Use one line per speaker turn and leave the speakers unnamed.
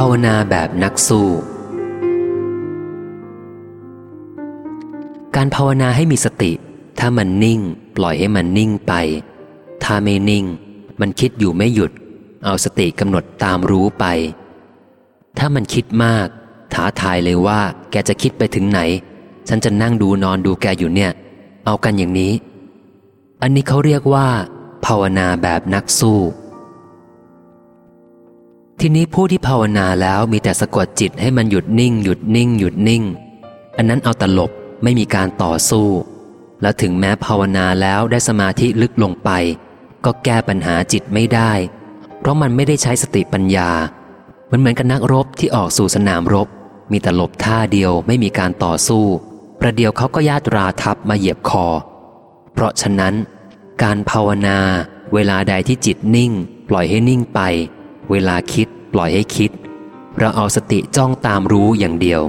ภาวนาแบบนักสู้ การภาวนาให้มีสติ ถ้ามันนิ่ง ปล่อยให้มันนิ่งไป ถ้าไม่นิ่ง มันคิดอยู่ไม่หยุด เอาสติกำหนดตามรู้ไป ถ้ามันคิดมาก ท้าทายเลยว่า แกจะคิดไปถึงไหน ฉันจะนั่งดูนอนดูแกอยู่เนี่ย เอากันอย่างนี้ อันนี้เขาเรียกว่า ภาวนาแบบนักสู้ ทีนี้ผู้ที่ภาวนาแล้วมีแต่สะกดจิตให้มันหยุดนิ่ง หยุดนิ่ง หยุดนิ่ง อันนั้นเอาตลบไม่มีการต่อสู้ แล้วถึงแม้ภาวนาแล้วได้สมาธิลึกลงไป ก็แก้ปัญหาจิตไม่ได้ เพราะมันไม่ได้ใช้สติปัญญา มันเหมือนกับนักรบที่ออกสู่สนามรบ มีแต่หลบท่าเดียวไม่มีการต่อสู้ ประเดี๋ยวเขาก็ญาตราทับมาเหยียบคอ เพราะฉะนั้น การภาวนา เวลาใดที่จิตนิ่ง ปล่อยให้นิ่งไป เวลาคิดปล่อยให้คิด เราเอาสติจ้องตามรู้อย่างเดียว